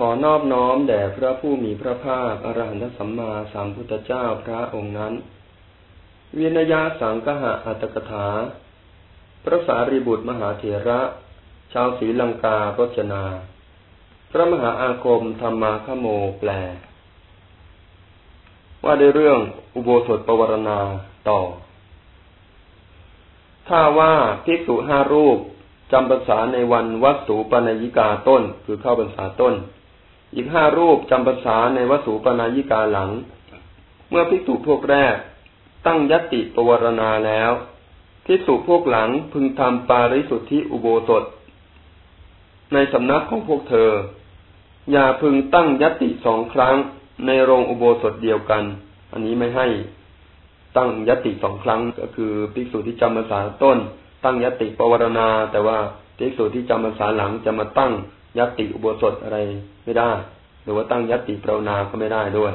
ขอนอบน้อมแด่พระผู้มีพระภาคอรหันตสัมมาสัมพุทธเจ้าพระองค์นั้นวินยาสังกหะอัตกถา พระสารีบุตรมหาเถระ ชาวศรีลังกาพจนา พระมหาอาคมธรรมาคโมแปล ว่าในเรื่องอุโบสถปวารณาต่อ ถ้าว่าภิกษุห้ารูปจำพรรษาในวันวัดสูปนยิกาต้น คือเข้าพรรษาต้น อีกห้ารูปจำพรรษาในวสูปนยิกาหลัง เมื่อภิกษุพวกแรก ตั้งยติปวารณาแล้วภิกษุพวกหลังพึงทำปาริสุทธิอุโบสถ ในสำนักของพวกเธอ อย่าพึงตั้งยติสองครั้งในโรงอุโบสถเดียวกัน อันนี้ไม่ให้ตั้งยติสองครั้งก็คือภิกษุที่จำพรรษาต้น ตั้งยติปวารณา แต่ว่าภิกษุที่จำพรรษาหลังจะมาตั้ง ยติอุโบสถอะไรไม่ได้ หรือว่าตั้งยติปรวนาก็ไม่ได้ด้วย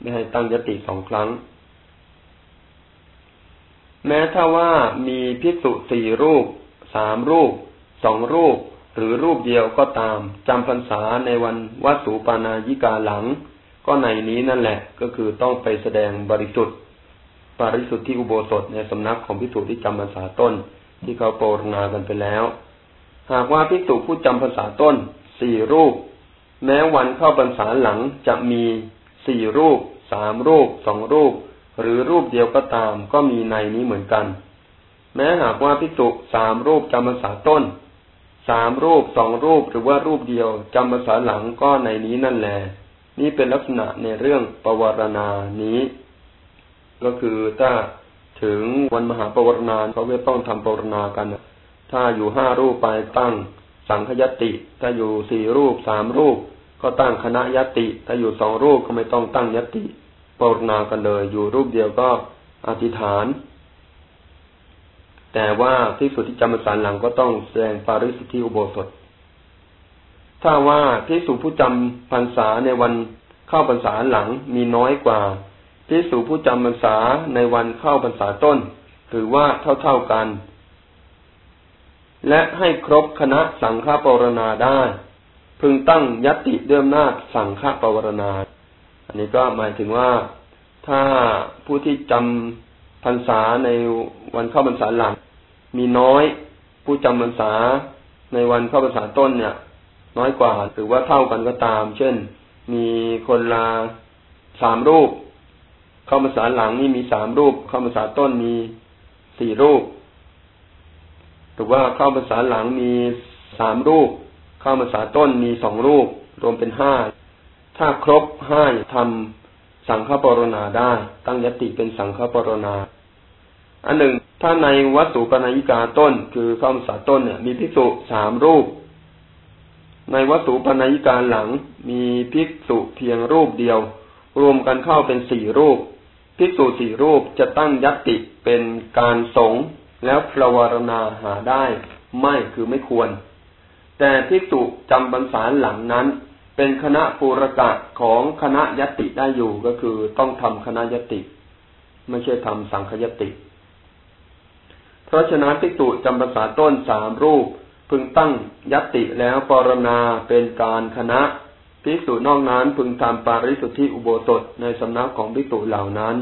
ไม่ให้ตั้งยติสองครั้ง แม้ถ้าว่ามีภิกษุสี่รูปสามรูปสองรูป หรือรูปเดียวก็ตามจำพรรษาในวันวัสูปานายิกาหลัง ก็ในนี้นั่นแหละ ก็คือต้องไปแสดงบริสุทธิ์ปริสุทธิ์ที่อุโบสถในสำนักของภิกษุที่จำพรรษาต้นที่เขาโปรณากันไปแล้ว หากว่าภิกษุผู้จำภาษาต้นสี่รูป แม้วันเข้าพรรษาหลังจะมีสี่รูปสามรูปสองรูป หรือรูปเดียวก็ตามก็มีในนี้เหมือนกัน แม้หากว่าภิกษุสามรูปจำภาษาต้นสามรูปสองรูปหรือว่ารูปเดียวจำภาษาหลังก็ในนี้นั่นแหละนี่เป็นลักษณะในเรื่องปวารณานี้ ก็คือถ้าถึงวันมหาปวารณาเขาก็ต้องทำปวารณากัน ถ้าอยู่ห้ารูปไปตั้งสังคยติ ถ้าอยู่สี่รูปสามรูป ก็ตั้งคณะยติ ถ้าอยู่สองรูปก็ไม่ต้องตั้งยติปวารณากันเลย อยู่รูปเดียวก็อธิษฐาน แต่ว่าที่สุดที่จำพรรษาหลังก็ต้องแสดงปาริสุทธิอุโบสถ ถ้าว่าที่สุผู้จำพรรษาในวันเข้าพรรษาหลังมีน้อยกว่าพิสูผู้จำพรรษาในวันเข้าพรรษาต้น ถือว่าเท่าๆกัน และให้ครบคณะสังฆปรณาได้ พึงตั้งยติเดิมนาสังฆปรณา อันนี้ก็หมายถึงว่าถ้าผู้ที่จำพรรษาในวันเข้าพรรษาหลัง มีน้อยผู้จำพรรษาในวันเข้าพรรษาต้นเนี่ย น้อยกว่าหรือว่าเท่ากันก็ตาม เช่น มีคนลาสามรูป เข้าภาษาหลังนี่มีสามรูป เข้าภาษาต้นมีสี่รูป หรือว่าเข้าภาษาหลังมีสามรูป เข้าภาษาต้นมีสองรูป รวมเป็นห้า ถ้าครบห้าทำสังฆปรณาได้ ตั้งยติเป็นสังฆปรณา อันหนึ่ง ถ้าในวัตถุปนายิกาต้น คือเข้าภาษาต้นเนี่ยมีภิกษุสามรูป ในวัตถุปนายิกาหลังมีภิกษุเพียงรูปเดียว รวมกันเข้าเป็นสี่รูปภิกษุสี่รูปจะตั้งยัตติเป็นการสง แล้วพระวรณาหาได้ ไม่คือไม่ควร แต่ภิกษุจำบรรษาหลังนั้น เป็นคณะภูรกะของคณะยติได้อยู่ก็คือต้องทำคณะยติ ไม่ใช่ทำสังคยติ เพราะฉะนั้นภิกษุจำภาษาต้นสามรูป พึงตั้งยติแล้วปรณาเป็นการคณะภิกษุนอกนั้นพึงทำปาริสุทธิอุโบสถในสำนักของภิกษุเหล่านั้น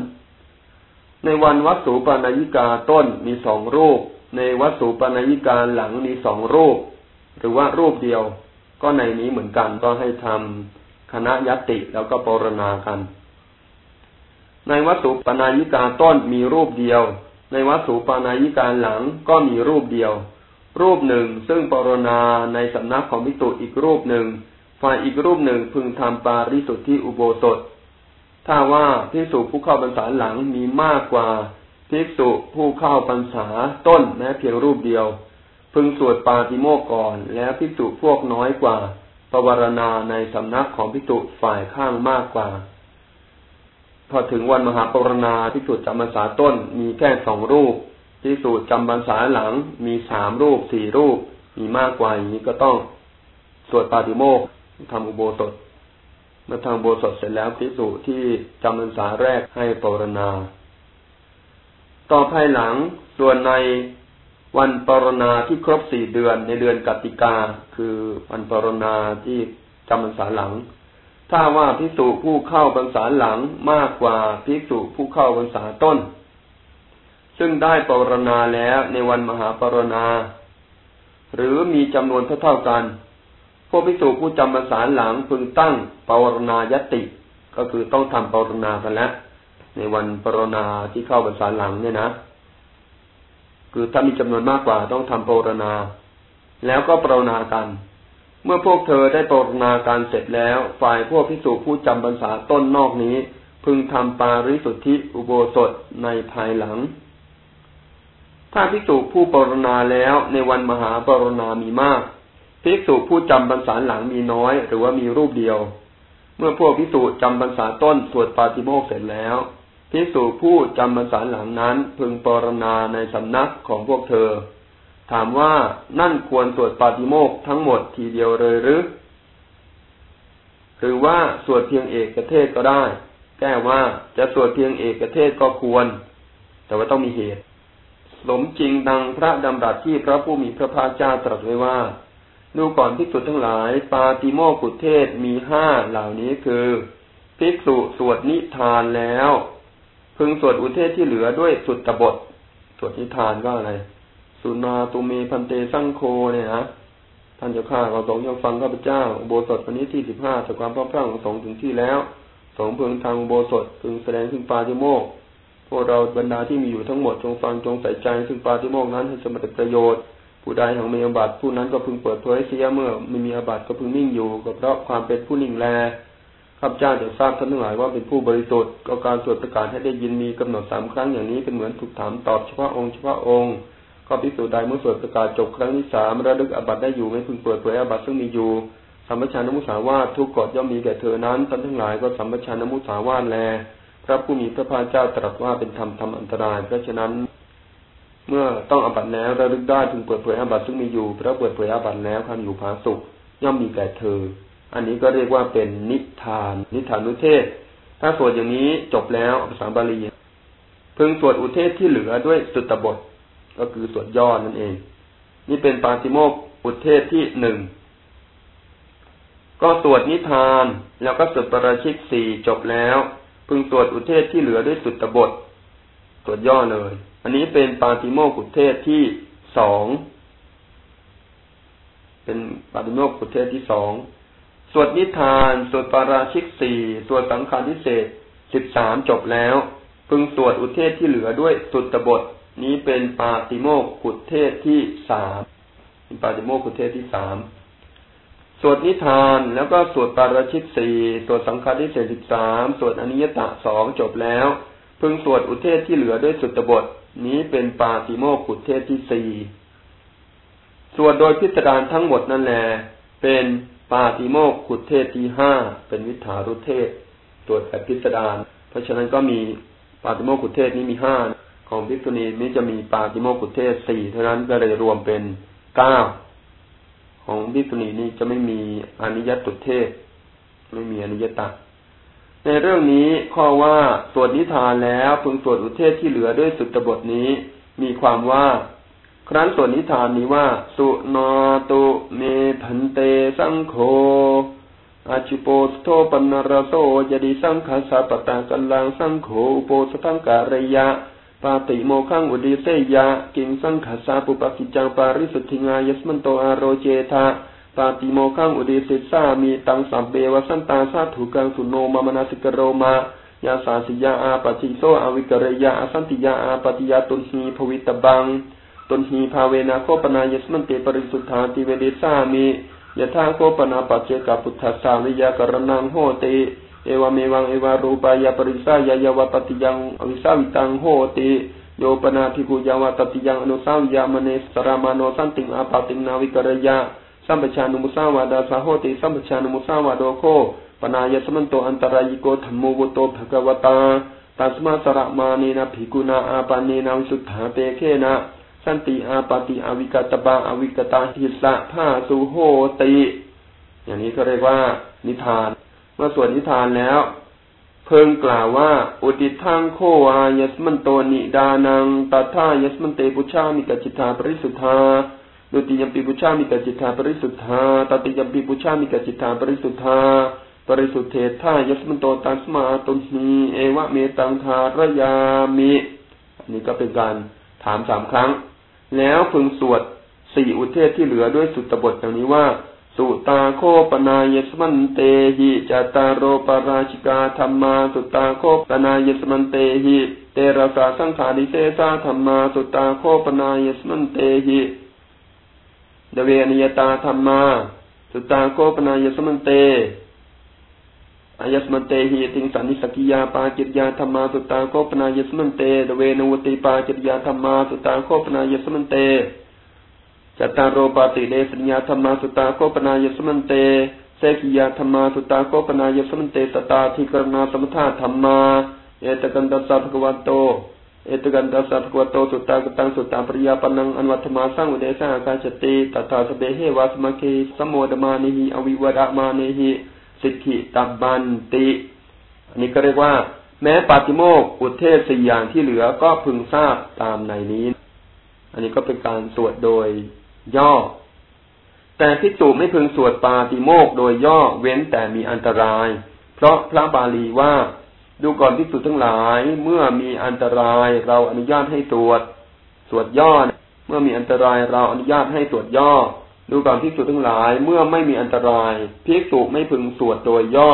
ในวันวัสุปานายิกาต้นมีสองรูป ในวัสุปานายิกาหลังมีสองรูป หรือว่ารูปเดียว ก็ในนี้เหมือนกันก็ให้ทำคณะยติแล้วก็ปรณากัน ในวัสุปานายิกาต้นมีรูปเดียว ในวัสุปานายิกาหลังก็มีรูปเดียว รูปหนึ่งซึ่งปรณาในสำนักของภิกษุอีกรูปหนึ่ง ฝ่ายอีกรูปหนึ่งพึงทำปาริสุทธิอุโบสถ ถ้าว่าพิสุผู้เข้าพรรษาหลังมีมากกว่าพิสุผู้เข้าพรรษาต้นแม้เพียงรูปเดียว พึงสวดปาติโมกก่อน แล้วพิสุพวกน้อยกว่าปวารณาในสำนักของพิสุฝ่ายข้างมากกว่า พอถึงวันมหาปวารณาพิสุจำพรรษาต้นมีแค่สองรูปพิสุจำพรรษาหลังมีสามรูปสี่รูป มีมากกว่าอย่างนี้ก็ต้องสวดปาติโมกทำอุโบสถ เมื่อทำอุโบสถเสร็จแล้วพิสูที่จำพรรษาแรกให้ปรณา ต่อภายหลังส่วนในวันปรณาที่ครบสี่เดือนในเดือนกติกา คือวันปรณาที่จำพรรษาหลัง ถ้าว่าภิกษุผู้เข้าพรรษาหลังมากกว่าภิกษุผู้เข้าพรรษาต้น ซึ่งได้ปรณาแล้วในวันมหาปรณา หรือมีจำนวนเท่าๆกัน วกภิกษุผู้จำพรรษาหลังพึงตั้งปรณายติ ก็คือต้องทำปรณากันแล้วในวันปรณาที่เข้าพรรษาหลังเนี่ยนะคือถ้ามีจำนวนมากกว่าต้องทำปรณา แล้วก็ปรณากัน เมื่อพวกเธอได้ปรณาการเสร็จแล้ว ฝ่ายพวกพิสูจผู้จำพรรษาต้นนอกนี้ พึงทำปาริสุทธิอุโบสถในภายหลัง ถ้าพิสูจผู้ปรณาแล้วในวันมหาปรณามีมาก ภิกษุผู้จำพรรษาหลังมีน้อย หรือว่ามีรูปเดียว เมื่อพวกพิสูจจำพรรษาต้นสวดปาติโมกเสร็จแล้วภิกษุผู้จำพรรษาหลังนั้นพึงปรณาในสำนักของพวกเธอ ถามว่านั่นควรสวดปาติโมกทั้งหมดทีเดียวเลยหรือหรือว่าสวดเพียงเอกเทศก็ได้ แก้ว่าจะสวดเพียงเอกเทศก็ควร แต่ว่าต้องมีเหตุ สมจริงดังพระดำรัสที่พระผู้มีพระภาคเจ้าตรัสไว้ว่า ดูก่อนภิกษุทั้งหลาย ปาติโมกุเทศมีห้าเหล่านี้คือภิกษุสวดนิทานแล้ว พึงสวดอุเทศที่เหลือด้วยสุดตบท สวดนิทานก็อะไร สุนาตุเมพันเตสังโคเนี่ยนะท่านเจ้าข้าเราสงยังฟังข้าพเจ้าโบสถวันนี้ที่สิบห้าจากความพร้อมพร่งของสงถึงที่แล้วสงเพึงทางโบสถพึงแสดงถึงปาติโมกพวกเราบรรดาที่มีอยู่ทั้งหมดจงฟังจงใส่ใจ ซึ่งปาติโมกนั้นให้สมบัติประโยชน์ ผู้ใดแห่งมีอาบัติผู้นั้นก็พึงเปิดเผยเสียเมื่อไม่มีอาบัติก็พึงนิ่งอยู่ก็เพราะความเป็นผู้นิ่งแลข้าพเจ้าจะทราบท่านทั้งหลายว่าเป็นผู้บริสุทธิ์ก็การสวดประกาศให้ได้ยินมีกำหนดสามครั้งอย่างนี้เป็นเหมือนถูกถามตอบเฉพาะองค์เฉพาะองค์ก็พิสูจน์ได้เมื่อสวดประกาศจบครั้งที่สามระลึกอบัตได้อยู่ไม่พึงเปิดเผยอบัตซึ่งมีอยู่สัมปชานมุสาวาททุกกฎย่อมมีแก่เธอนั้นท่านทั้งหลายก็สัมปชานมุสาวาทแล พระผู้มีพระภาคเจ้าตรัสว่าเป็นธรรมทำอันตรายเพราะฉะนั้น เมื่อต้องอบัตแล้วระลึกได้พึงเปิดเผยอบัตซึ่งมีอยู่พระเปิดเผยอบัตแล้วความอยู่ผาสุขย่อมมีแก่เธอ อันนี้ก็เรียกว่าเป็นนิทาน นิทานุเทศ ถ้าสวดอย่างนี้จบแล้วภาษาบาลีพึงสวดอุเทศที่เหลือด้วยสุตบท ก็คือสวดย่อนั่นเอง นี่เป็นปาติโมกอุเทศที่หนึ่งก็สวดนิทานแล้วก็สวดปราชิกสี่จบแล้ว พึงสวดอุเทศที่เหลือด้วยสุตบทสวดย่อเลย อันนี้เป็นปาติโมกุเทศที่สอง เป็นปาติโมกุเทศที่สอง สวดนิทาน สวดปาราชิกสี่สวดสังฆาทิเศษสิบสามจบแล้ว พึงสวดอุเทศที่เหลือด้วยสุตบท นี้เป็นปาติโมกขุเทศที่สามเป็นปาติโมกขุเทศที่สามสวดนิทานแล้วก็สวดปาราชิตสี่สวดสังฆาทิเศษสิบสามสวดอนิยตะสองจบแล้ว พึงสวดอุเทศที่เหลือด้วยสุตบท นี้เป็นปาติโมกขุเทศที่สี่ส่วดโดยพิจารณาทั้งหมดนั่นแหละเป็นปาติโมกขุเทศที่ห้าเป็นวิถารุเทศตรวจแบบพิจารณาเพราะฉะนั้นก็มีปาติโมกขุเทศนี้มีห้าของภิกษุณีนี้จะมีปาติโมกุเทศสี่เท่านั้นก็เลยรวมเป็นเก้าของภิกษุณีนี้จะไม่มีอนิยตุเทศ ไม่มีอนิยตา ในเรื่องนี้ข้อว่าสวดนิทานแล้วพึงสวดอุเทศที่เหลือด้วยสุตบทนี้ มีความว่า ครั้นสวดนิทานนี้ว่า สุนตุเมพันเตสังโฆอาชิโปสโทปนารโสยดิสังขาสาปตากัลลังสังโฆโปสทังการยะ ปาติโมขังอุดิเสยะ กิงสังขสาปุปกิจังปาริสุทธิงายสมันโตอารโรเจทา ปาติโมขังอุดิสิสามีตังสัมเบวสันตาสาถุกังสุโนมามนาสิกโรมายาสาสิยาอาปจิโซอวิกเรยาอสันติยาอาปติยาตุนหีภวิตบังตุนหีภาเวนะโคปนายสมันเตปริสุทธาติเวเดสามียะธาโคปนาปัจเจกปุทธสาวิยากรนังโหติเอวเมวังเอวารูปายาปริสายายาวตติยังอวิสาวิตังโหติโยปนาภิกุยาวตติยังอนุสาวิยามเนสรามาโนสันติงอาปาติงนาวิกรยา สัมปชานุมุสาวาดาสาโหติสัมปชานุมุสาวาโดโคปนายสมันโตอันตรายิโกธรรมโวโตภกวตาตัสมาสระมานีนาภิกุนาอาปานีนาวิสุทธาเตเคนะสันติอาปาติอวิกตบาอวิกตาหิสะผ้าสุโหติ อย่างนี้ก็เรียกว่า นิทาน เมื่อสวดนิทานแล้ว เพิ่งกล่าวว่า อุติทังโควายสมันโตนิดานังตัทายสมันเตปุชามิกจิตาปริสุทธา ดุติยมปีปุชามีกจิตาปริสุทธาตติยมปีปุชามีกจิตาปริสุทธา ปริสุทธเทธายสมันโตตัสมาตุนีเอวะเมตังทารยามิอันนี้ก็เป็นการถามสามครั้ง แล้วพึงสวดสี่อุเทศที่เหลือด้วยสุตบทอย่างนี้ว่า สุตาโคปนายสมันเตหิจตารโรปราชิกาธรรมาสุตาโคปนายสมันเตหิเตระสาสังขาริเสสาธรรมาสุตาโคปนายสมันเตหิ เดเวนิยตาธรรมา สุตาโคปนายสมันเตอายสมันเตหิติงสันนิสกิยาปาจิตยาธรรมาสุตาโคปนายสมันเตเดเวนวติปาจิตยาธรรมาสุตาโคปนายสมันเตจตารโรปาติเดสัญญาธรรมาสุตาโคปนายสมันเตเสกิยาธรรมาสุตาโคปนายสมันเตสตาธิกรณาสมถาธรรมาเอตกันตัสสะภะวันโต เอตกันตัสสะภะวันโตสุตตากตังสุตตาปริยาปนังอันวัตมาสร้างอุเดสาอาการติตถาสเบเหวาสมะเคสมโมดมานิหิอวิวดามานิหิสิทธิตับบันติอันนี้ก็เรียกว่า แม้ปาติโมกอุเทศสี่อย่างที่เหลือก็พึงทราบตามในนี้ อันนี้ก็เป็นการสวดโดยย่อ แต่พิจูไม่พึงสวดปาติโมกโดยย่อเว้นแต่มีอันตราย เพราะพระบาลีว่า ดูก่อนพิจูทั้งหลาย เมื่อมีอันตรายเราอนุญาตให้สวดสวดย่อ เมื่อมีอันตรายเราอนุญาตให้สวดย่อ ดูก่อนภิกษุทั้งหลาย เมื่อไม่มีอันตรายภิกษุไม่พึงสวดโดยย่อ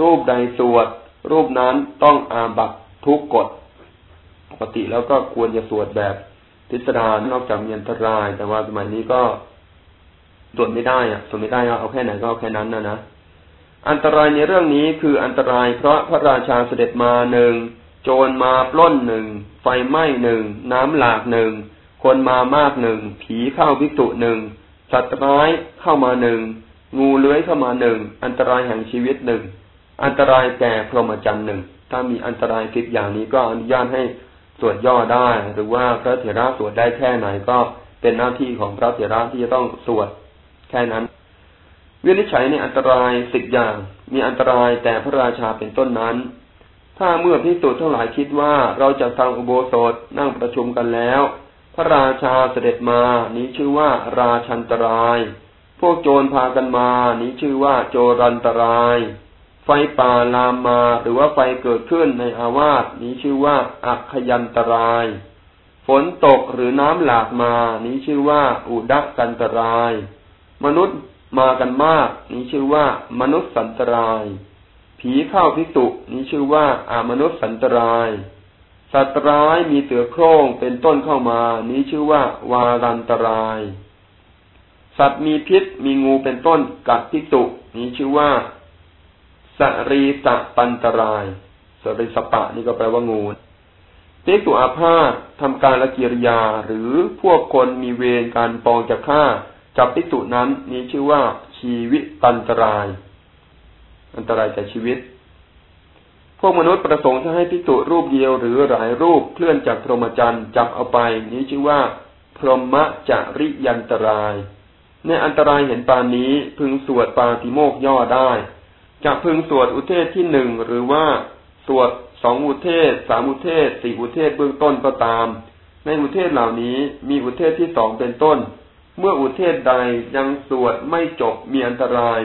รูปใดสวด รูปนั้นต้องอาบัตทุกกฎปกติแล้วก็ควรจะสวดแบบพิสดารนอกจากมีอันตราย แต่ว่าสมัยนี้ก็สวดไม่ได้อะสวดไม่ได้เอาแค่ไหนก็เอาแค่นั้นนะนะ อันตรายในเรื่องนี้คืออันตรายเพราะพระราชาเสด็จมาหนึ่งโจรมาปล้นหนึ่งไฟไหม้หนึ่งน้ำหลากหนึ่งคนมามากหนึ่งผีเข้าวิสุหนึ่งสัตว์ร้ายเข้ามาหนึ่งงูเลื้อยเข้ามาหนึ่งอันตรายแห่งชีวิตหนึ่งอันตรายแก่พรหมจรรย์หนึ่งถ้ามีอันตรายสิบอย่างนี้ก็อนุญาตให้สวดย่อได้ หรือว่าพระเถระสวดได้แค่ไหนก็เป็นหน้าที่ของพระเถระที่จะต้องสวดแค่นั้น วินิจฉัยในอันตรายสิบอย่าง มีอันตรายแต่พระราชาเป็นต้นนั้น ถ้าเมื่อพิสูจน์ทั้งหลายคิดว่าเราจะทำอุโบสถนั่งประชุมกันแล้ว พระราชาเสด็จมานี้ชื่อว่าราชันตราย พวกโจรพากันมานี้ชื่อว่าโจรันตราย ไฟป่าลามมาหรือว่าไฟเกิดขึ้นในอาวาสนี้ชื่อว่าอักขยันตราย ฝนตกหรือน้ำหลากมานี้ชื่อว่าอุดักกันตราย มนุษย์ มากันมาก นี้ชื่อว่า มนุษย์สันตราย ผีเข้าพิสุนี้ชื่อว่าอามนุษย์สันตราย สัตว์ร้ายมีเสือโคร่งเป็นต้นเข้ามา นี้ชื่อว่า วารันตราย สัตว์มีพิษมีงูเป็นต้นกัดพิจุนี้ชื่อว่าสรีสะปันตรายสรีสปะนี่ก็แปลว่างูพิจุอาพาธทำการละกิริยาหรือพวกคนมีเวรการปองจะฆ่า จับพิจุนั้นนี้ชื่อว่าชีวิตปันตราย อันตรายแก่ชีวิต พวกมนุษย์ประสงค์จะให้พิจุรูปเดียวหรือหลายรูปเคลื่อนจากพรหมจรรย์จับเอาไป นี้ชื่อว่า พรหมจริยันตราย ในอันตรายเห็นปานนี้พึงสวดปาติโมกย่อได้จะพึงสวดอุเทศที่หนึ่งหรือว่าสวดสองอุเทศสามอุเทศสี่อุเทศเบื้องต้นก็ตาม ในอุเทศเหล่านี้มีอุเทศที่สองเป็นต้น เมื่ออุเทศใดยังสวดไม่จบมีอันตราย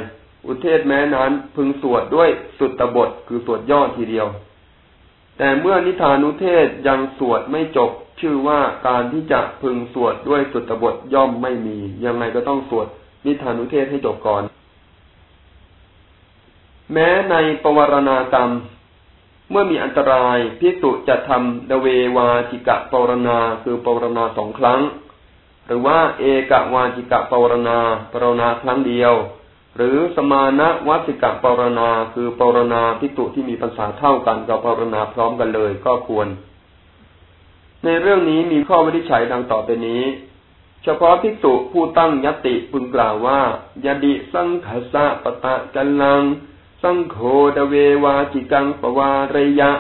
อุเทศแม้นั้นพึงสวดด้วยสุตตบทคือสวดย่อทีเดียว แต่เมื่อนิทานุเทศยังสวดไม่จบ ชื่อว่าการที่จะพึงสวดด้วยสุตตบทย่อมไม่มี ยังไงก็ต้องสวดนิทานุเทศให้จบก่อน แม้ในปวารณากรรมเมื่อมีอันตรายพิสุจะทำดเววาจิกะปวารณาคือปวารณาสองครั้ง หรือว่าเอกวาจิกะปรณาปรณาครั้งเดียว หรือสมาณวัสิกะปรณาคือปรณาพิจุที่มีภาษาเท่ากันกับปรณาพร้อมกันเลยก็ควร ในเรื่องนี้มีข้อวินิจฉัยดังต่อไปนี้ เฉพาะภิกษุผู้ตั้งยติพึงกล่าวว่ายดิสังขสะปะตะจันลัง สังโฆดเววาจิกังปวารยะ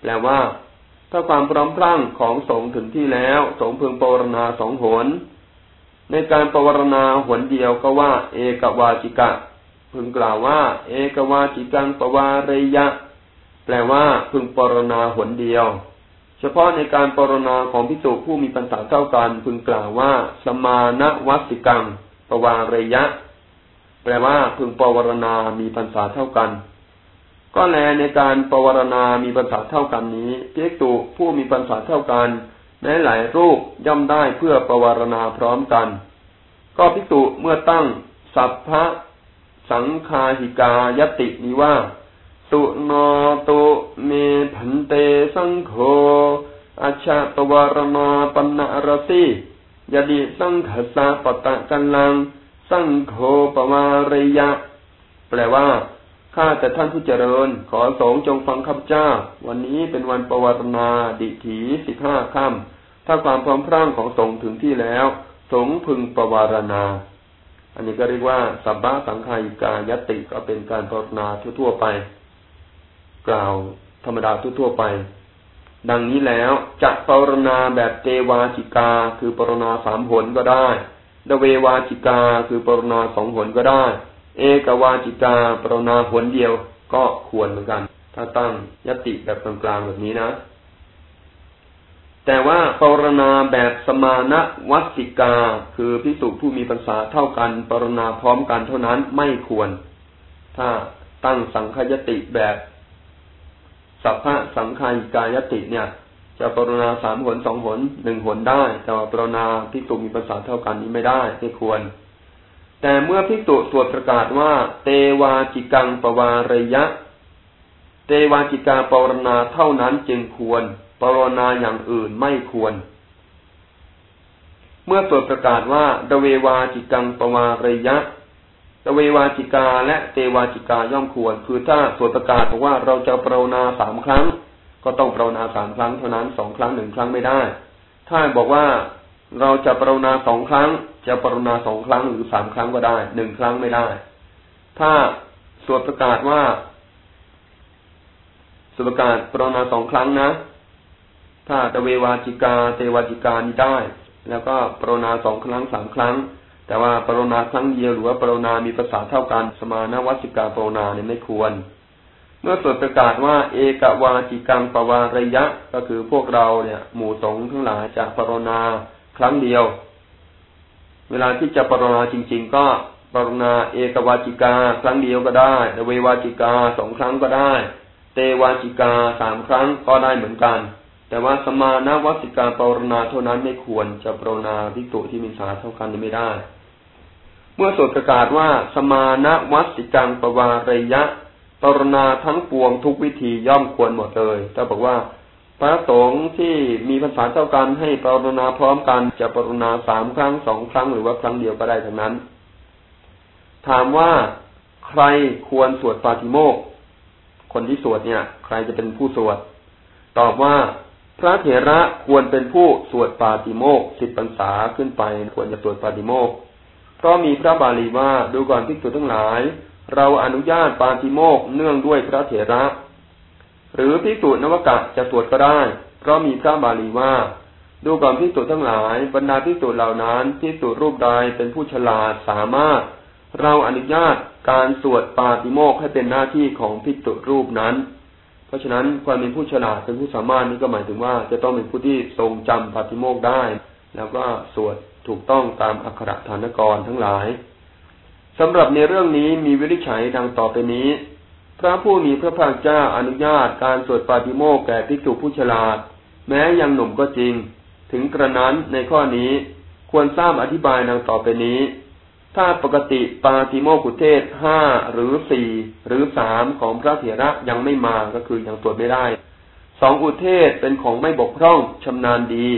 แปลว่า ถ้าความพร้อมพรั่งของสงถึงที่แล้ว สงพึงปรณาสองหน ในการปวารณาหนเดียวก็ว่า เอกวาจิกะ พึงกล่าวว่า เอกวาจิกังปวารยะ แปลว่าพึงปรณาหนเดียว เฉพาะในการปรณาของพิจุผู้มีปัญษาเท่ากัน พึงกล่าวว่า สมาณวัสิกังปวารยะ แปลว่า พึงปวารณามีปัญษาเท่ากัน ก็แลในการปวารณามีปัญษาเท่ากันนี้พิจุผู้มีปัญษาเท่ากัน แม้หลายรูปย่อมได้เพื่อปวารณาพร้อมกัน ก็พิจุเมื่อตั้งสัพพะสังคาหิกายตินี้ว่าตุนตุเมผันเตสังโฆอาชาตวารณาปัญรติยดิสังขสาปตะกันลัง สังโฆปวารยะ แปลว่า ข้าแต่ท่านผู้เจริญ ขอสงจงฟังข้าพเจ้า วันนี้เป็นวันปวารณาดิถีสิบห้าค่ำถ้าความพร้อมพร่างของสงถึงที่แล้ว สงพึงปวารณา อันนี้ก็เรียกว่าสับบะสังขายิกายติก็เป็นการปวารณาทั่วๆไป กล่าวธรรมดาทั่วไป ดังนี้แล้วจะปรณาแบบเตวาจิกา คือปรณาสามหนก็ได้ดเววาจิกา คือปรณาสองหนก็ได้ เอกวาจิกาปรณาหนเดียวก็ควรเหมือนกัน ถ้าตั้งยติแบบกลางๆแบบนี้นะ แต่ว่าปรณาแบบสมาณวัสิกา คือพิสุผู้มีภาษาเท่ากัน ปรณาพร้อมกันเท่านั้นไม่ควร ถ้าตั้งสังคยติแบบสัพพะสังขายกายติเนี่ย จะปรณาสามหนสองหนหนึ่งหนได้ แต่ว่าปรณาพิกตุมีภาษาเท่ากันนี้ไม่ได้ไม่ควร แต่เมื่อพิกตุสวดประกาศว่า เตวาจิกังปวารยะ เตวาจิกาปรณาเท่านั้นจึงควร ปรณาอย่างอื่นไม่ควร เมื่อสวดประกาศว่าดเววาจิกังปวารยะตเววาจิกาและเตวาจิกาย่อมควร คือถ้าสวดประกาศบอกว่าเราจะปรนนาสามครั้ง ก็ต้องปรนนาสามครั้งเท่านั้นสองครั้งหนึ่งครั้งไม่ได้ ถ้าบอกว่า เราจะปรนนาสองครั้ง จะปรนนาสองครั้งหรือสามครั้งก็ได้หนึ่งครั้งไม่ได้ ถ้าสวดประกาศว่าสวดประกาศปรนนาสองครั้งนะ ถ้าตเววาจิกา เตวาจิกานี้ได้ แล้วก็ปรนนาสองครั้งสามครั้ง แต่ว่าปรนนาครั้งเดียวหรือว่าปรนนามีภาษาเท่ากันสมาณวัสิกาปรนนาเนี่ยไม่ควรเมื่อสวดประกาศว่า เอกวาจิกังปวาระยะ ก็คือพวกเราเนี่ย หมู่สงฆ์ทั้งหลายจากปรนา ครั้งเดียว เวลาที่จะปรนาจริง ๆ ก็ปรนาเอกวาจิกา ครั้งเดียวก็ได้เววาจิกาสองครั้งก็ได้ เตวาจิกาสามครั้งก็ได้เหมือนกัน แต่ว่าสมาณวัสิกาปรนาเท่านั้นไม่ควรจะปรนาพิจุที่มีสาเท่ากันไม่ได้ เมื่อสวดประกาศว่าสมาณวัสิจังปวารยะปรณาทั้งปวงทุกวิธีย่อมควรหมดเลยถ้าบอกว่า พระสงฆ์ที่มีภาษาเท่ากันให้ปรณาพร้อมกันจะปรณาสามครั้งสองครั้งหรือว่าครั้งเดียวก็ได้ทั้งนั้น ถามว่าใครควรสวดปาติโมกคนที่สวดเนี่ย ใครจะเป็นผู้สวด ตอบว่าพระเถระควรเป็นผู้สวดปาติโมกสิบพรรษาขึ้นไปควรจะสวดปาติโมกเพราะมีพระบาลีว่าดูก่อนภิกษุทั้งหลาย เราอนุญาตปาติโมกเนื่องด้วยพระเถระ หรือภิกษุนวกะจะสวดก็ได้ เพราะมีพระบาลีว่า ดูก่อนภิกษุทั้งหลาย บรรดาภิกษุเหล่านั้นภิกษุรูปใดเป็นผู้ฉลาดสามารถ เราอนุญาตการสวดปาติโมกให้เป็นหน้าที่ของภิกษุรูปนั้น เพราะฉะนั้นความเป็นผู้ฉลาดเป็นผู้สามารถนี้ก็หมายถึงว่า จะต้องเป็นผู้ที่ทรงจำปาติโมกได้ แล้วก็สวดถูกต้องตามอักขระฐานกรทั้งหลายสำหรับในเรื่องนี้มีวิริฉัยดังต่อไปนี้ พระผู้มีพระภาคเจ้าอนุญาตการสวดปาฏิโมกแก่ภิกษุผู้ฉลาด แม้ยังหนุ่มก็จริง ถึงกระนั้นในข้อนี้ควรทราบอธิบายดังต่อไปนี้ ถ้าปกติปาติโมกุเทศห้าหรือสี่หรือสามของพระเถระยังไม่มาก็คือยังสวดไม่ได้สองอุเทศเป็นของไม่บกพร่องชำนาญดี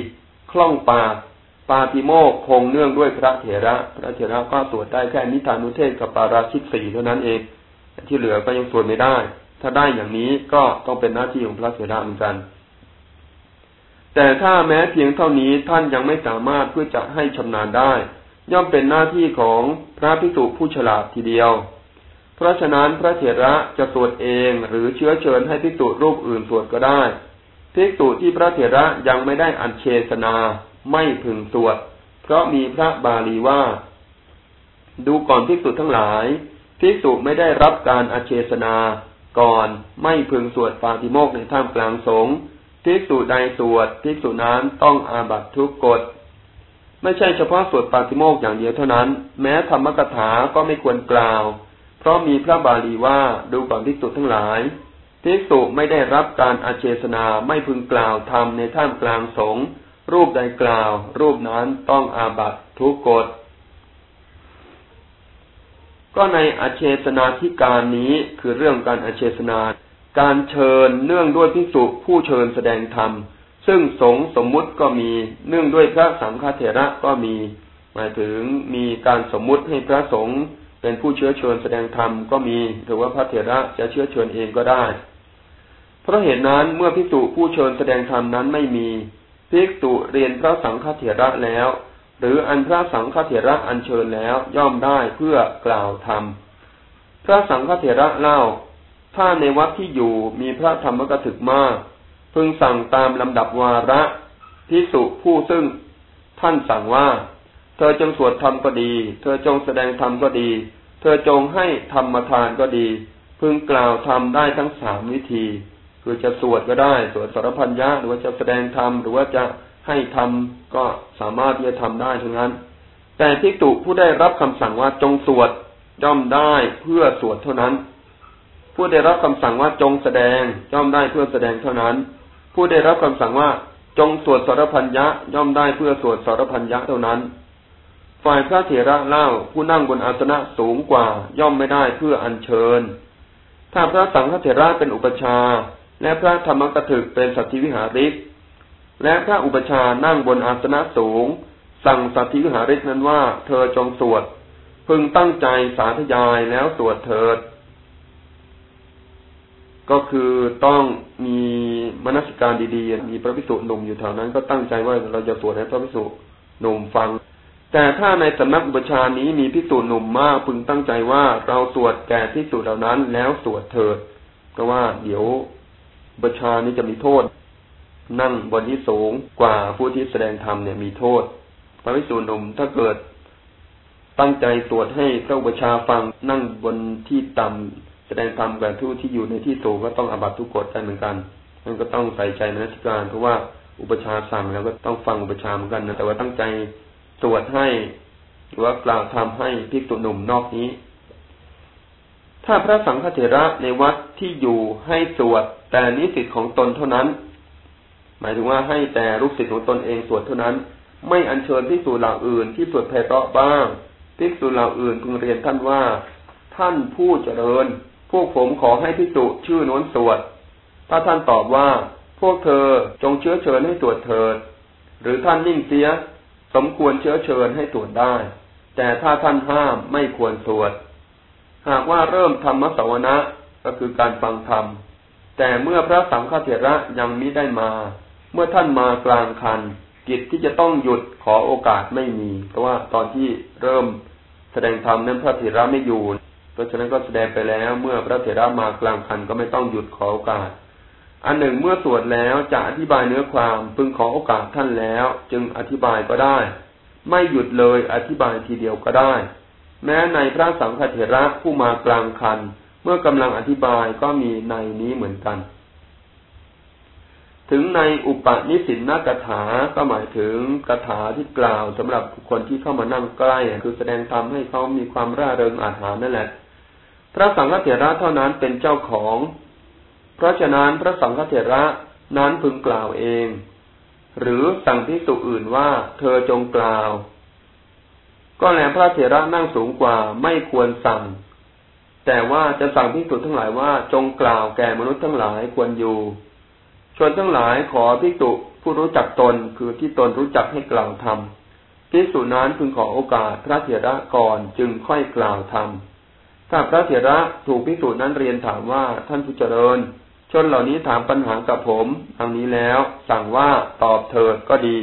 คล่องปากปาติโมกคงเนื่องด้วยพระเถระ พระเถระก็สวดได้แค่นิทานุเทศกับปาราชิกสี่เท่านั้นเอง ที่เหลือก็ยังสวดไม่ได้ ถ้าได้อย่างนี้ก็ต้องเป็นหน้าที่ของพระเถระเหมือนกัน แต่ถ้าแม้เพียงเท่านี้ท่านยังไม่สามารถเพื่อจะให้ชำนาญได้ ย่อมเป็นหน้าที่ของพระภิกษุผู้ฉลาดทีเดียว เพราะฉะนั้นพระเถระจะสวดเองหรือเชื้อเชิญให้ภิกษุรูปอื่นสวดก็ได้ภิกษุที่พระเถระยังไม่ได้อัญเชสนาไม่พึงสวด เพราะมีพระบาลีว่า ดูก่อนภิกษุทั้งหลาย ภิกษุไม่ได้รับการอาเชสนาก่อนไม่พึงสวดปาติโมกในท่ามกลางสงฆ์ภิกษุใดสวดภิกษุนั้นต้องอาบัตทุกกฎไม่ใช่เฉพาะสวดปาติโมกอย่างเดียวเท่านั้น แม้ธรรมกถาก็ไม่ควรกล่าว เพราะมีพระบาลีว่าดูก่อนภิกษุทั้งหลายภิกษุไม่ได้รับการอาเชสนาไม่พึงกล่าวทำในท่ามกลางสงฆ์รูปใดกล่าว รูปนั้นต้องอาบัตทุกกฎ ก็ในอเชสนาธิการนี้คือเรื่องการอเชสนา การเชิญเนื่องด้วยพิสุผู้เชิญแสดงธรรม ซึ่งสงสมมุติก็มีเนื่องด้วยพระสังฆเถระก็มี หมายถึงมีการสมมุติให้พระสงฆ์เป็นผู้เชื้อเชิญแสดงธรรมก็มีหรือว่าพระเถระจะเชื้อเชิญเองก็ได้ เพราะเหตุนั้นเมื่อพิสุผู้เชิญแสดงธรรมนั้นไม่มีภิกษุเรียนพระสังฆเถระแล้ว รืออันพระสังฆเถระอัญเชิญแล้วย่อมได้เพื่อกล่าวธรรม พระสังฆเถระเล่า ถ้าในวัดที่อยู่มีพระธรรมกถึกมาก พึงสั่งตามลำดับวาระพิสุผู้ซึ่งท่านสั่งว่า เธอจงสวดธรรมก็ดี เธอจงแสดงธรรมก็ดี เธอจงให้ธรรมทานก็ดี พึงกล่าวธรรมได้ทั้งสามวิธี คือจะสวดก็ได้ สวดสารพันยะหรือว่าจะแสดงธรรมหรือว่าจะ ให้ธรรมก็สามารถที่จะทำได้ทั้งนั้น แต่พิกตุผู้ได้รับคำสั่งว่าจงสวดย่อมได้เพื่อสวดเท่านั้น ผู้ได้รับคำสั่งว่าจงแสดงย่อมได้เพื่อแสดงเท่านั้น ผู้ได้รับคำสั่งว่าจงสวดสารพันยะย่อมได้เพื่อสวดสารพันยะเท่านั้น ฝ่ายพระเถระเล่าผู้นั่งบนอาสนะสูงกว่าย่อมไม่ได้เพื่ออัญเชิญ ถ้าพระสังฆเถระเป็นอุปชาและพระธรรมกถึกเป็นสัตธิวิหาริก และพระอุปชานั่งบนอาสนะสูง สั่งสัตธิหาริกนั้นว่า เธอจงสวด พึงตั้งใจสาธยายแล้วสวดเถิด ก็คือต้องมีมนสิการดีๆ มีพระพิสุหนุ่มอยู่แถวนั้น ก็ตั้งใจว่าเราจะสวดให้พระพิสุหนุ่มฟัง แต่ถ้าในสำนักอุปชานี้มีพิสุหนุ่มมากพึงตั้งใจว่าเราสวดแก่พิสุเหล่านั้นแล้วสวดเถิด เพราะว่าเดี๋ยวอุปชานี้จะมีโทษ นั่งบนที่สูงกว่าผู้ที่แสดงธรรมเนี่ยมีโทษ พระพิสุหนุ่มถ้าเกิด ตั้งใจสวดให้พระอุปชาฟังนั่งบนที่ต่ำแสดงธรรมแก่ผู้ที่อยู่ในที่สูงก็ต้องอบัตทุกกฎได้เหมือนกันนั่นก็ต้องใส่ใจในักการเพราะว่าอุปชาสั่งแล้วก็ต้องฟังอุปชาเหมือนกันนะแต่ว่าตั้งใจสวดให้หรือว่ากล่าวทำให้พิกตุหนุ่มนอกนี้ ถ้าพระสังฆเถระในวัดที่อยู่ให้สวดแต่นิสิตของตนเท่านั้น มายถึงว่าให้แต่ลูกศิษย์ของตนเองสวดเท่านั้น ไม่อัญเชิญพิสูจเหล่าอื่นที่สวดไพเราะบ้างพิสูจเหล่าอื่นพึงเรียนท่านว่า ท่านผู้เจริญ พวกผมขอให้พิจุชื่อน้นสวด ถ้าท่านตอบว่า พวกเธอจงเชื้อเชิญให้ตรวจเถิด หรือท่านนิ่งเสีย สมควรเชื้อเชิญให้ตรวจได้ แต่ถ้าท่านห้ามไม่ควรสวด หากว่าเริ่มธรรมสวนะก็คือการฟังธรรมแต่เมื่อพระสังฆเถระยังมิได้มา เมื่อท่านมากลางคันกิจที่จะต้องหยุดขอโอกาสไม่มี เพราะว่าตอนที่เริ่มแสดงธรรมนั้นพระเถระไม่อยู่ เพราะฉะนั้นก็แสดงไปแล้ว เมื่อพระเถระมากลางคันก็ไม่ต้องหยุดขอโอกาส อันหนึ่งเมื่อสวดแล้วจะอธิบายเนื้อความพึงขอโอกาสท่านแล้ว จึงอธิบายก็ได้ ไม่หยุดเลยอธิบายทีเดียวก็ได้ แม้ในพระสังฆเถระผู้มากลางคันเมื่อกำลังอธิบายก็มีในนี้เหมือนกัน ถึงในอุปนิสินนกถา ก็หมายถึงคาถาที่กล่าวสำหรับคนที่เข้ามานั่งใกล้ คือแสดงธรรมให้เขามีความร่าเริงอาหารนั่นแหละ พระสังฆเถระเท่านั้นเป็นเจ้าของ เพราะฉะนั้นพระสังฆเถระนั้นพึงกล่าวเอง หรือสั่งพิสุอื่นว่าเธอจงกล่าว ก็แลพระเถระนั่งสูงกว่าไม่ควรสั่ง แต่ว่าจะสั่งพิสุทั้งหลายว่าจงกล่าวแก่มนุษย์ทั้งหลายควรอยู่ ชนทั้งหลายขอพิสุผู้รู้จักตนคือที่ตนรู้จักให้กล่าวธรรมพิสุนั้นพึงขอโอกาสพระเถระก่อนจึงค่อยกล่าวธรรมถ้าพระเถระถูกพิสูจน์นั้นเรียนถามว่าท่านผู้เจริญ ชนเหล่านี้ถามปัญหากับผมทางนี้แล้ว สั่งว่าตอบเถิดก็ดี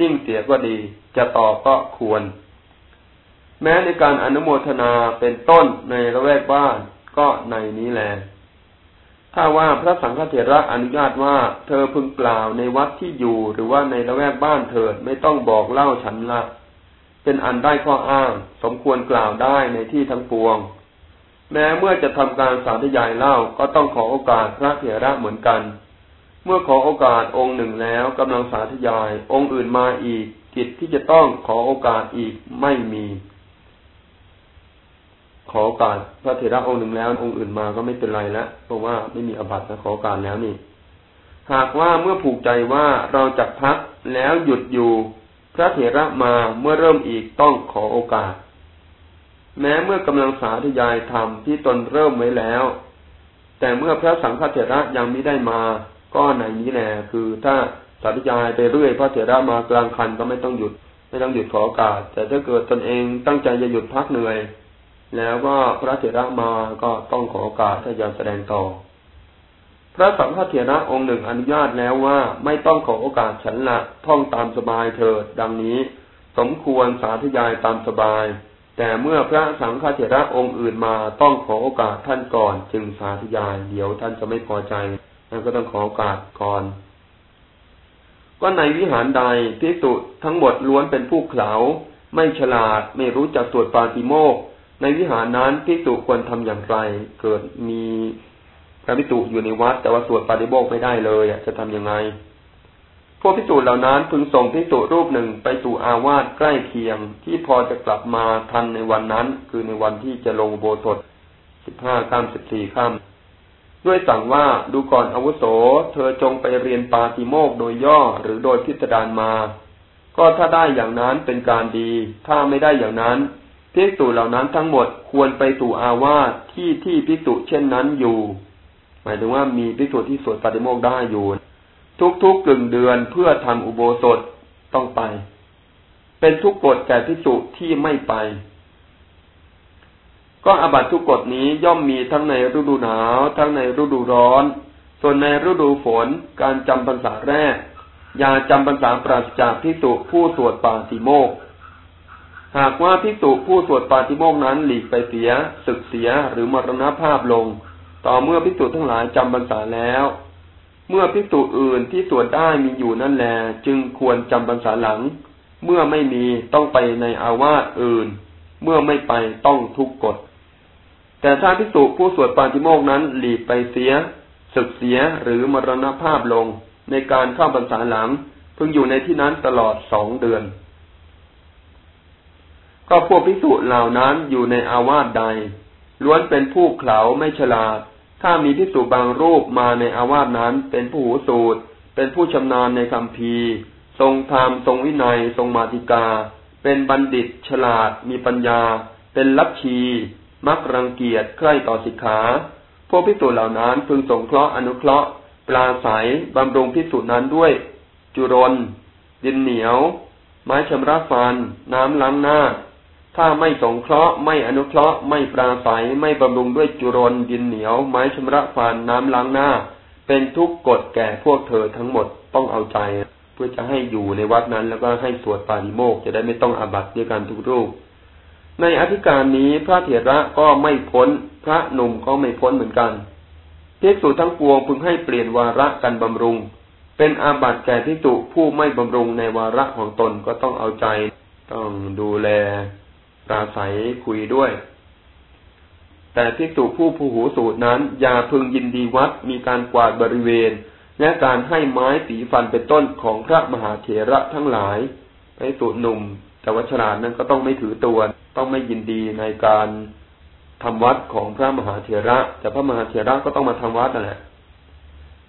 นิ่งเสียก็ดี จะตอบก็ควร แม้ในการอนุโมทนาเป็นต้นในละแวกบ้านก็ในนี้แหละ ถ้าว่าพระสังฆเถระอนุญาตว่าเธอพึงกล่าวในวัดที่อยู่หรือว่าในละแวกบ้านเถิดไม่ต้องบอกเล่าฉันละเป็นอันได้ข้ออ้าง สมควรกล่าวได้ในที่ทั้งปวง แม้เมื่อจะทำการสาธยายเล่าก็ต้องขอโอกาสพระเถระเหมือนกัน เมื่อขอโอกาสองค์หนึ่งแล้วกำลังสาธยาย องค์อื่นมาอีกกิจที่จะต้องขอโอกาสอีกไม่มี ขอกาสพระเถระองค์หนึ่งแล้ว องค์อื่นมาก็ไม่เป็นไรแล้วเพราะว่าไม่มีอบัตนะขอกาสแล้วนี่ หากว่าเมื่อผูกใจว่าเราจะพักแล้วหยุดอยู่ พระเถระมาเมื่อเริ่มอีกต้องขอโอกาส แม้เมื่อกำลังสาธยายธรรมที่ตนเริ่มไว้แล้ว แต่เมื่อพระสังฆเถระยังไม่ได้มา ก็ในนี้แหละคือถ้าสาธยายไปเรื่อยพระเถระมากลางคันก็ไม่ต้องหยุดไม่ต้องหยุดขอโอกาส แต่ถ้าเกิดตนเองตั้งใจจะหยุดพักเหนื่อย แล้วก็พระเถระมาก็ต้องขอโอกาสถ้าจะแสดงต่อ พระสังฆเถระองค์หนึ่งอนุญาตแล้วว่าไม่ต้องขอโอกาสฉันละท่องตามสบายเถิดดังนี้ สมควรสาธยายตามสบาย แต่เมื่อพระสังฆเถระองค์อื่นมาต้องขอโอกาสท่านก่อน จึงสาธยาย เดี๋ยวท่านจะไม่พอใจนั่นก็ต้องขอโอกาสก่อนก็ในวิหารใดพิสุทั้งหมดล้วนเป็นผู้เขลาไม่ฉลาดไม่รู้จักสวดปาติโมก ในวิหารนั้นพิสุควรทำอย่างไร เกิดมีพระพิสุอยู่ในวัด แต่ว่าสวดปาติโมกไม่ได้เลยจะทํำยังไง พวกพิสุเหล่านั้นพึงส่งพิสุรูปหนึ่งไปสู่อาวาสใกล้เคียง ที่พอจะกลับมาทันในวันนั้น คือในวันที่จะลงโบสถสิบห้าข้ามสิบสี่ข้ามด้วยสั่งว่าดูก่อนอาวุโส เธอจงไปเรียนปาติโมกโดยย่อหรือโดยพิสดารมา ก็ถ้าได้อย่างนั้นเป็นการดี ถ้าไม่ได้อย่างนั้น พิกษุเหล่านั้นทั้งหมดควรไปสู่อาวาสที่ที่พิกษุเช่นนั้นอยู่ หมายถึงว่ามีพิกษุที่สวดปาติโมกได้อยู่ ทุกๆกกึ่งเดือนเพื่อทำอุโบสถต้องไป เป็นทุกกฎแก่พิกษุที่ไม่ไป ก็อบัตทุกกฎนี้ย่อมมีทั้งในฤดูหนาว ทั้งในฤดูร้อน ส่วนในฤดูฝนการจำพรรษาแรกอย่าจำพรรษาปราศจากพิสุผู้สวดปาติโมก หากว่าพิสุผู้สวดปาติโมกนั้นหลีกไปเสียศึกเสียหรือมรณภาพลง ต่อเมื่อพิสุทั้งหลายจำพรรษาแล้ว เมื่อพิสุอื่นที่สวดได้มีอยู่นั่นแล จึงควรจำพรรษาหลัง เมื่อไม่มีต้องไปในอาวาสอื่น เมื่อไม่ไปต้องทุกกฎ แต่ถ้าพิสุผู้สวดปาติโมกนั้นหลีกไปเสียศึกเสียหรือมรณภาพลง ในการเข้าบรรษาหลัง พึงอยู่ในที่นั้นตลอดสองเดือน ก็พวกพิสุเหล่านั้นอยู่ในอาวาสใด ล้วนเป็นผู้เขลาไม่ฉลาด ถ้ามีพิสุบางรูปมาในอาวาสนั้น เป็นผู้หูสูตร เป็นผู้ชำนาญในคำพีทรงธรรมทรงวินัย ทรงมาติกา เป็นบัณฑิตฉลาด มีปัญญา เป็นลัทธิมักรังเกียจใคร่ต่อสิกขาพวกพิสูจน์เหล่านั้นพึงสงเคราะห์อนุเคราะห์ ปลาใสบำรุงพิสูจน์นั้นด้วย จุรน ดินเหนียว ไม้ชำระฟัน น้ำล้างหน้า ถ้าไม่สงเคราะห์ไม่อนุเคราะห์ไม่ปลาใสไม่บำรุงด้วยจุรนดินเหนียว ไม้ชำระฟันน้ำล้างหน้า เป็นทุกกฎแก่พวกเธอทั้งหมดต้องเอาใจ เพื่อจะให้อยู่ในวัดนั้น แล้วก็ให้สวดปาริโมกจะได้ไม่ต้องอาบัติด้วยกันทุกรูป ในอธิการนี้พระเถระก็ไม่พ้น พระหนุ่มก็ไม่พ้นเหมือนกันภิกษุทั้งปวงพึงให้เปลี่ยนวาระกันบำรุง เป็นอาบัติแก่ภิกษุผู้ไม่บำรุงในวาระของตนก็ต้องเอาใจ ต้องดูแล ปราศัยคุยด้วย แต่ภิกษุผู้ผู้หูสูตรนั้นอย่าพึงยินดีวัดมีการกวาดบริเวณ และการให้ไม้สีฟันเป็นต้นของพระมหาเถระทั้งหลายภิกษุหนุ่มแต่ว่าฉลานั้นก็ต้องไม่ถือตัว ต้องไม่ยินดีในการทำวัดของพระมหาเถระ แต่พระมหาเถระก็ต้องมาทำวัดนั่นแหละ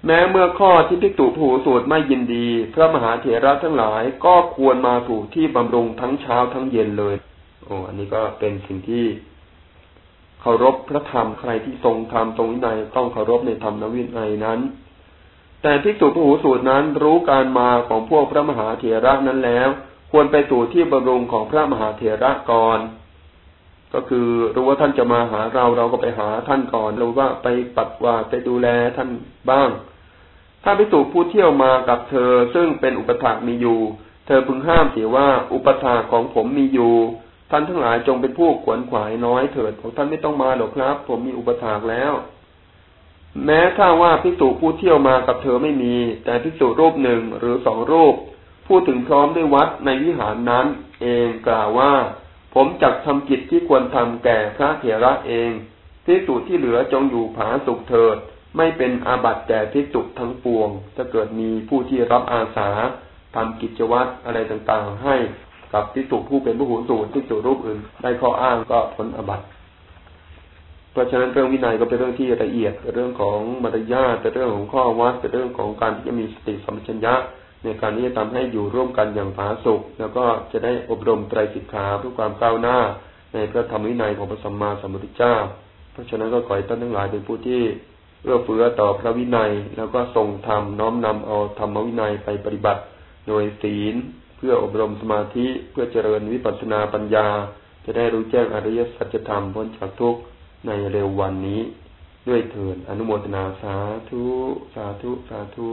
แม้เมื่อข้อที่พิกตุผูสูตรไม่ยินดี พระมหาเถระทั้งหลายก็ควรมาถูกที่บำรุงทั้งเช้าทั้งเย็นเลย โอ้อันนี้ก็เป็นสิ่งที่เคารพพระธรรมใครที่ทรงธรรมทรงวินัยต้องเคารพในธรรมนวินัยนั้น แต่พิกตุผูสูตรนั้นรู้การมาของพวกพระมหาเถระนั้นแล้ว ควรไปสู่ที่บำรุงของพระมหาเถระก่อนก็คือรู้ว่าท่านจะมาหาเราเราก็ไปหาท่านก่อนรู้ว่าไปปัดว่าไปดูแลท่านบ้าง ถ้าไปสู่ผู้เที่ยวมากับเธอซึ่งเป็นอุปถากมีอยู่ เธอพึงห้ามเสียว่าอุปถากของผมมีอยู่ ท่านทั้งหลายจงเป็นผู้ขวนขวายน้อยเถิดของท่านไม่ต้องมาหรอกครับ ผมมีอุปถากแล้ว แม้ถ้าว่าพิสูผู้เที่ยวมากับเธอไม่มี แต่พิสูรูปหนึ่งหรือสองรูป พูดถึงพร้อมด้วยวัดในวิหารนั้น เองกล่าวว่า ผมจักทำกิจที่ควรทำแก่พระเถระเองที่สูตรที่เหลือจงอยู่ผาสุขเถิด ไม่เป็นอาบัติแก่พิจุทั้งปวง ถ้าเกิดมีผู้ที่รับอาสาทำกิจวัตรอะไรต่างๆ ให้ กับพิจุผู้เป็นผู้หูสูตรพิจุรูปอื่น ได้ข้ออ้างก็พ้นอบัติเพราะฉะนั้นเรื่องวินัยก็เป็นเรื่องที่ละเอียดเป็นเรื่องของมารยาทเป็นเรื่องของข้อวัดเป็นเรื่องของการที่จะมีสติสัมปชัญญะ ในการที่จะทำให้อยู่ร่วมกันอย่างผาสุกแล้วก็จะได้อบรมไตรสิกขาเพื่อความก้าวหน้า ในพระธรรมวินัยของพระสัมมาสัมพุทธเจ้า เพราะฉะนั้นก็ขอให้ท่านทั้งหลายเป็นผู้ที่เอื้อเฟื้อต่อพระวินัย แล้วก็ทรงธรรมน้อมนำเอาธรรมวินัยไปปฏิบัติ โดยศีล พื่ออบรมสมาธิเพื่อเจริญวิปัสสนาปัญญา จะได้รู้แจ้งอริยสัจธรรมพ้นจากทุกข์ในเร็ววันนี้ ด้วยเถิดอนุโมทนาสาธุ สาธุ สาธุ